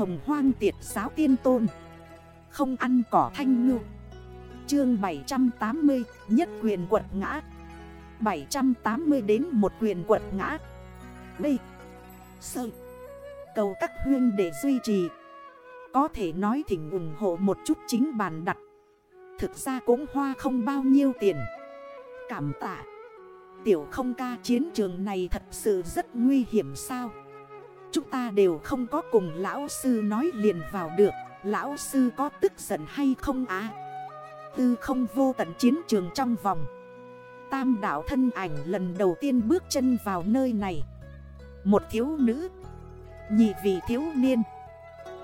hồng hoang tiệt giáo tiên tôn. Không ăn cỏ thanh ngư. Chương 780 nhất quyền quật ngã. 780 đến một quyền quật ngã. B. Sơ. Cầu các huyên để duy trì. Có thể nói thỉnh ủng hộ một chút chính bàn đặt. Thực ra cũng hoa không bao nhiêu tiền. Cảm tạ. Tiểu không ca chiến trường này thật sự rất nguy hiểm sao? Chúng ta đều không có cùng lão sư nói liền vào được. Lão sư có tức giận hay không á Tư không vô tận chiến trường trong vòng. Tam đảo thân ảnh lần đầu tiên bước chân vào nơi này. Một thiếu nữ, Nhị vị thiếu niên,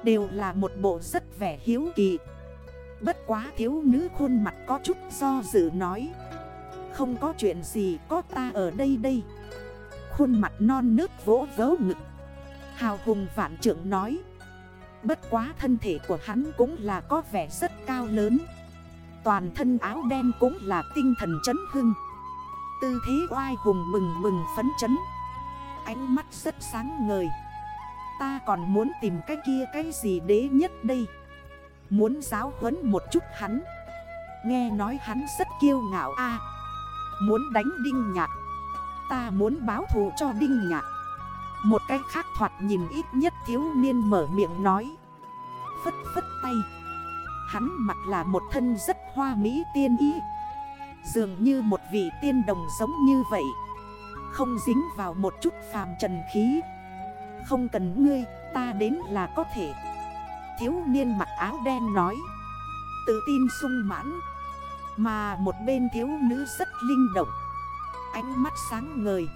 Đều là một bộ rất vẻ hiếu kỳ. Bất quá thiếu nữ khuôn mặt có chút do dự nói, Không có chuyện gì, có ta ở đây đây. Khuôn mặt non nước vỗ vớ ngực. Hào hùng vạn trưởng nói. Bất quá thân thể của hắn cũng là có vẻ rất cao lớn. Toàn thân áo đen cũng là tinh thần chấn hưng. Tư thế oai hùng bừng bừng phấn chấn. Ánh mắt rất sáng ngời. Ta còn muốn tìm cái kia cái gì đế nhất đây? Muốn giáo huấn một chút hắn. Nghe nói hắn rất kiêu ngạo a. Muốn đánh đinh nhạc. Ta muốn báo thù cho đinh nhạc. Một cái khác thoạt nhìn ít nhất thiếu niên mở miệng nói. Phất phất tay. Hắn mặc là một thân rất hoa mỹ tiên ý Dường như một vị tiên đồng giống như vậy. Không dính vào một chút phàm trần khí. Không cần ngươi, ta đến là có thể. Thiếu niên mặc áo đen nói. Tự tin sung mãn. Mà một bên thiếu nữ rất linh động. Ánh mắt sáng ngời.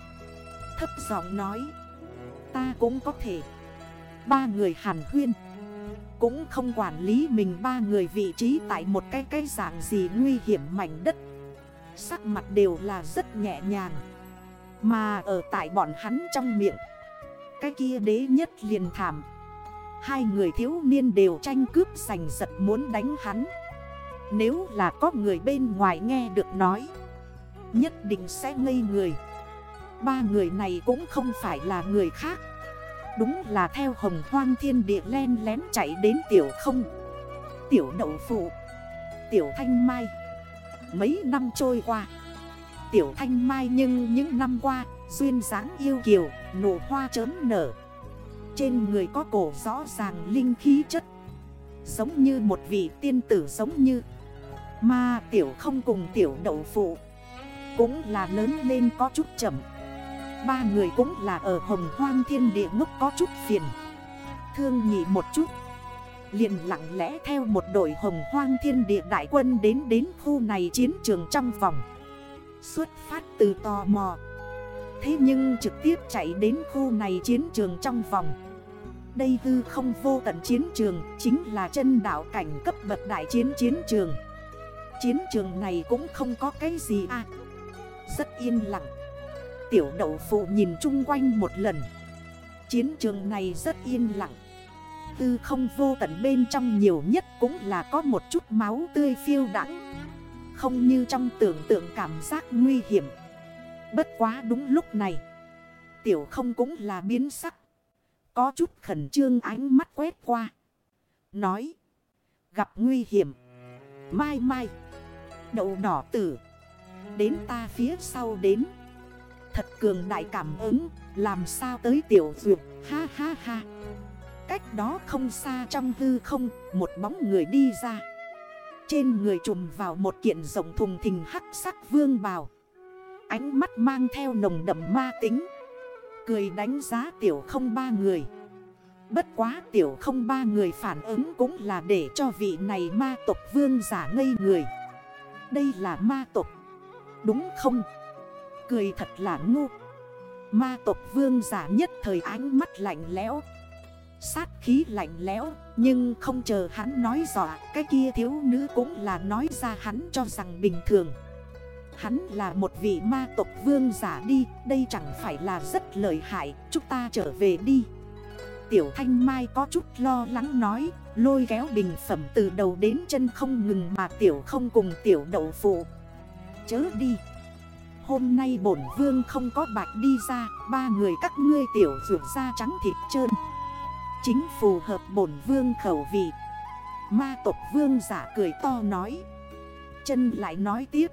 Thấp giọng nói. Ta cũng có thể. Ba người hàn huyên Cũng không quản lý mình ba người vị trí tại một cái cái dạng gì nguy hiểm mảnh đất. Sắc mặt đều là rất nhẹ nhàng. Mà ở tại bọn hắn trong miệng, Cái kia đế nhất liền thảm. Hai người thiếu niên đều tranh cướp giành giật muốn đánh hắn. Nếu là có người bên ngoài nghe được nói, Nhất định sẽ ngây người. Ba người này cũng không phải là người khác. Đúng là theo hồng hoang thiên địa len lén chạy đến tiểu không, Tiểu đậu phụ, Tiểu thanh mai. Mấy năm trôi qua, Tiểu thanh mai nhưng những năm qua, Duyên dáng yêu kiều Nổ hoa chớm nở. Trên người có cổ rõ ràng linh khí chất, Giống như một vị tiên tử giống như. Mà tiểu không cùng tiểu đậu phụ Cũng là lớn lên có chút chậm. Ba người cũng là ở hồng hoang thiên địa ngốc có chút phiền. Thương nhị một chút. Liền lặng lẽ theo một đội hồng hoang thiên địa đại quân đến đến khu này chiến trường trong vòng. Xuất phát từ tò mò. Thế nhưng trực tiếp chạy đến khu này chiến trường trong vòng. Đây tư không vô tận chiến trường, Chính là chân đảo cảnh cấp bậc đại chiến chiến trường. Chiến trường này cũng không có cái gì à. Rất yên lặng. Tiểu đậu phụ nhìn chung quanh một lần. Chiến trường này rất yên lặng. Tư không vô tận bên trong nhiều nhất cũng là có một chút máu tươi phiêu đắng Không như trong tưởng tượng cảm giác nguy hiểm. Bất quá đúng lúc này, Tiểu không cũng là biến sắc. Có chút khẩn trương ánh mắt quét qua. Nói, Gặp nguy hiểm. Mai mai, Đậu đỏ tử. Đến ta phía sau đến. Thật cường đại cảm ứng, Làm sao tới tiểu dược, Ha ha ha. Cách đó không xa trong hư không, Một bóng người đi ra. Trên người trùm vào một kiện rộng thùng thình hắc sắc vương bào. Ánh mắt mang theo nồng đậm ma tính. Cười đánh giá tiểu không ba người. Bất quá tiểu không ba người phản ứng cũng là để cho vị này ma tộc vương giả ngây người. Đây là ma tộc. Đúng không? Cười thật là ngu. Ma tộc vương giả nhất thời ánh mắt lạnh lẽo. Sát khí lạnh lẽo, Nhưng không chờ hắn nói rõ Cái kia thiếu nữ cũng là nói ra hắn cho rằng bình thường. Hắn là một vị ma tộc vương giả đi, Đây chẳng phải là rất lợi hại, Chúng ta trở về đi. Tiểu Thanh Mai có chút lo lắng nói, Lôi kéo bình phẩm từ đầu đến chân không ngừng Mà Tiểu không cùng Tiểu đậu phụ. Chớ đi. Hôm nay bổn vương không có bạch đi ra, Ba người các ngươi Tiểu rượu da trắng thịt trơn. Chính phù hợp bổn vương khẩu vị. Ma tộc vương giả cười to nói. Chân lại nói tiếp.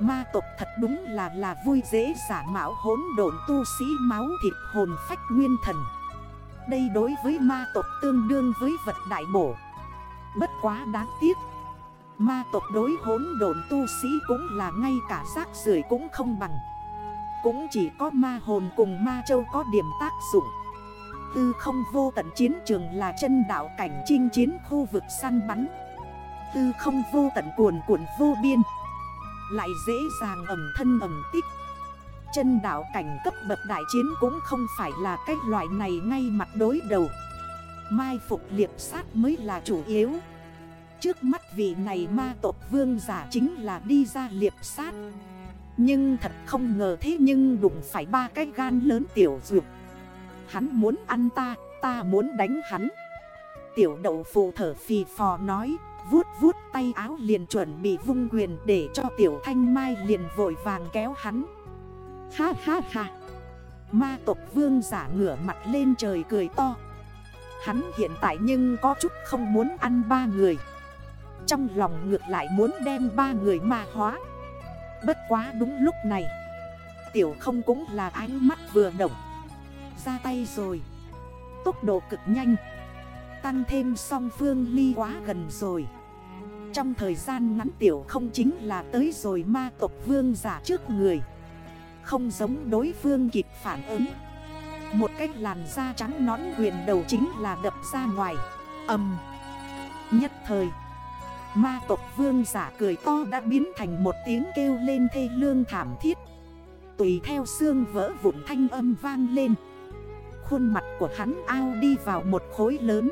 Ma tộc thật đúng là là vui dễ giả mạo hốn độn tu sĩ máu thịt hồn phách nguyên thần. Đây đối với ma tộc tương đương với vật đại bổ. Bất quá đáng tiếc Ma tộc đối hốn độn tu sĩ cũng là ngay cả rác rưởi cũng không bằng. Cũng chỉ có ma hồn cùng ma châu có điểm tác dụng. Tư không vô tận chiến trường là chân đảo cảnh chinh chiến khu vực săn bắn. Tư không vô tận cuồn cuộn vô biên. Lại dễ dàng ẩm thân ẩm tích. Chân đảo cảnh cấp bậc đại chiến cũng không phải là cái loại này ngay mặt đối đầu. Mai phục liệp sát mới là chủ yếu. Trước mắt vị này ma tộc vương giả chính là đi ra liệp sát. Nhưng thật không ngờ thế nhưng đụng phải ba cái gan lớn tiểu dược. Hắn muốn ăn ta, ta muốn đánh hắn. Tiểu đậu phụ thở phì phò nói Vuốt vuốt tay áo liền chuẩn bị vung quyền Để cho tiểu thanh mai liền vội vàng kéo hắn. Ha ha ha. Ma tộc vương giả ngửa mặt lên trời cười to. Hắn hiện tại nhưng có chút không muốn ăn ba người. Trong lòng ngược lại muốn đem ba người ma hóa. Bất quá đúng lúc này, Tiểu không cũng là ánh mắt vừa động. Ra tay rồi. Tốc độ cực nhanh. Tăng thêm song phương ly quá gần rồi. Trong thời gian ngắn tiểu không chính là tới rồi ma tộc vương giả trước người. Không giống đối phương kịp phản ứng. Một cách làn da trắng nón huyền đầu chính là đập ra ngoài. Âm. Nhất thời Ma tộc vương giả cười to đã biến thành một tiếng kêu lên thê lương thảm thiết. Tùy theo xương vỡ vụn thanh âm vang lên. Khuôn mặt của hắn ao đi vào một khối lớn.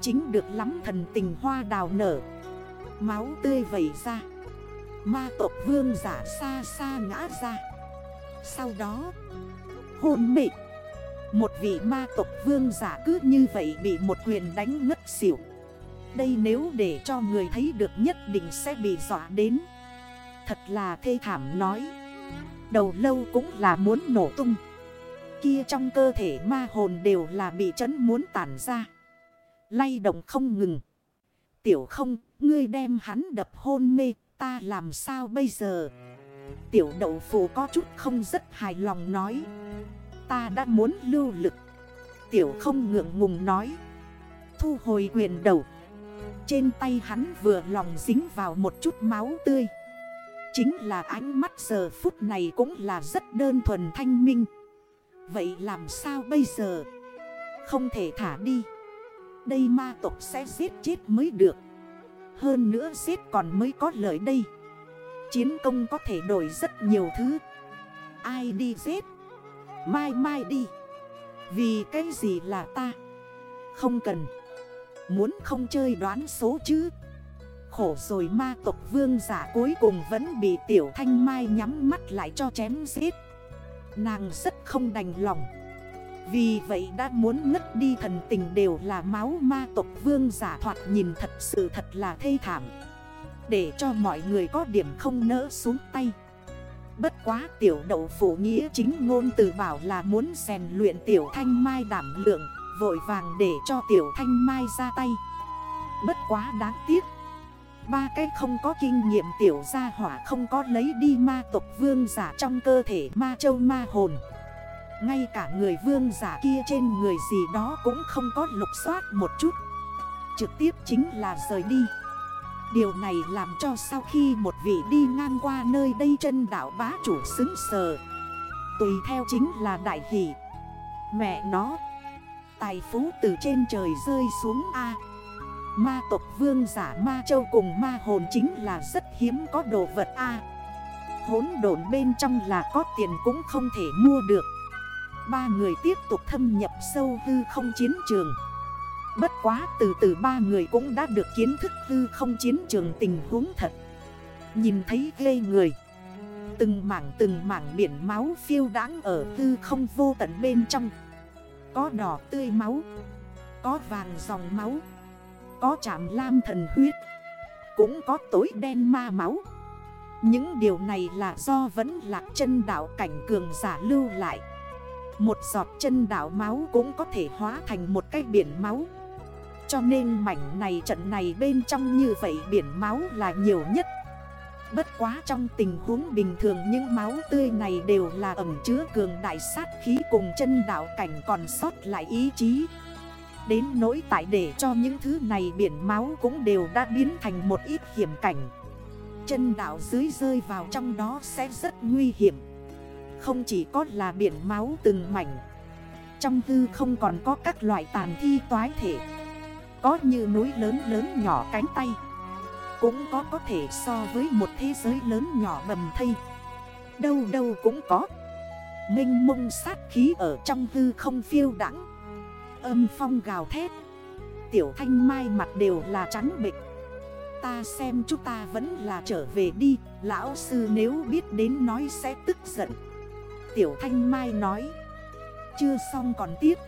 Chính được lắm thần tình hoa đào nở. Máu tươi vẩy ra. Ma tộc vương giả xa xa ngã ra. Sau đó, Hôn mệt Một vị ma tộc vương giả cứ như vậy bị một quyền đánh ngất xỉu. Đây nếu để cho người thấy được nhất định sẽ bị dọa đến Thật là thê thảm nói Đầu lâu cũng là muốn nổ tung kia trong cơ thể ma hồn đều là bị chấn muốn tản ra. Lay động không ngừng. Tiểu không, ngươi đem hắn đập hôn mê, ta làm sao bây giờ? Tiểu đậu phù có chút không rất hài lòng nói. Ta đã muốn lưu lực. Tiểu không ngượng ngùng nói. Thu hồi quyền đầu. Trên tay hắn vừa lòng dính vào một chút máu tươi. Chính là ánh mắt giờ phút này cũng là rất đơn thuần thanh minh. Vậy làm sao bây giờ? Không thể thả đi. Đây ma tộc sẽ giết chết mới được. Hơn nữa giết còn mới có lợi đây. Chiến công có thể đổi rất nhiều thứ. Ai đi giết? Mai mai đi. Vì cái gì là ta? Không cần. Muốn không chơi đoán số chứ? Khổ rồi ma tộc vương giả cuối cùng vẫn bị tiểu thanh mai nhắm mắt lại cho chém giết. Nàng rất không đành lòng. Vì vậy đã muốn ngất đi thần tình đều là máu ma tộc vương giả thoạt nhìn thật sự thật là thê thảm. Để cho mọi người có điểm không nỡ xuống tay. Bất quá tiểu đậu phủ nghĩa chính ngôn từ bảo là muốn rèn luyện tiểu thanh mai đảm lượng Vội vàng để cho tiểu thanh mai ra tay. Bất quá đáng tiếc, Ba cái không có kinh nghiệm tiểu gia hỏa không có lấy đi ma tộc vương giả trong cơ thể ma châu ma hồn. Ngay cả người vương giả kia trên người gì đó cũng không có lục soát một chút. Trực tiếp chính là rời đi. Điều này làm cho sau khi một vị đi ngang qua nơi đây chân đảo bá chủ xứng sờ. Tùy theo chính là đại hỷ. Mẹ nó Tài phú từ trên trời rơi xuống A. Ma tộc vương giả ma châu cùng ma hồn chính là rất hiếm có đồ vật A. Hốn đồn bên trong là có tiền cũng không thể mua được. Ba người tiếp tục thâm nhập sâu hư không chiến trường. Bất quá từ từ ba người cũng đã được kiến thức hư không chiến trường tình huống thật. Nhìn thấy ghê người. Từng mảng từng mảng biển máu phiêu đáng ở hư không vô tận bên trong. Có đỏ tươi máu, Có vàng dòng máu, có chạm lam thần huyết, Cũng có tối đen ma máu. Những điều này là do vẫn lạc chân đảo cảnh cường giả lưu lại. Một giọt chân đảo máu cũng có thể hóa thành một cái biển máu. Cho nên mảnh này, trận này bên trong như vậy biển máu là nhiều nhất. Bất quá trong tình huống bình thường những máu tươi này đều là ẩm chứa cường đại sát khí cùng chân đảo cảnh còn sót lại ý chí. Đến nỗi tại để cho những thứ này biển máu cũng đều đã biến thành một ít hiểm cảnh. Chân đảo dưới rơi vào trong đó sẽ rất nguy hiểm. Không chỉ có là biển máu từng mảnh, Trong tư không còn có các loại tàn thi toái thể. Có như núi lớn lớn nhỏ cánh tay. Cũng có có thể so với một thế giới lớn nhỏ bầm thây. Đâu đâu cũng có. Minh mông sát khí ở trong hư không phiêu đắng Âm phong gào thét. Tiểu thanh mai mặt đều là trắng bịch Ta xem chúng ta vẫn là trở về đi, Lão sư nếu biết đến nói sẽ tức giận. Tiểu thanh mai nói, Chưa xong còn tiếp.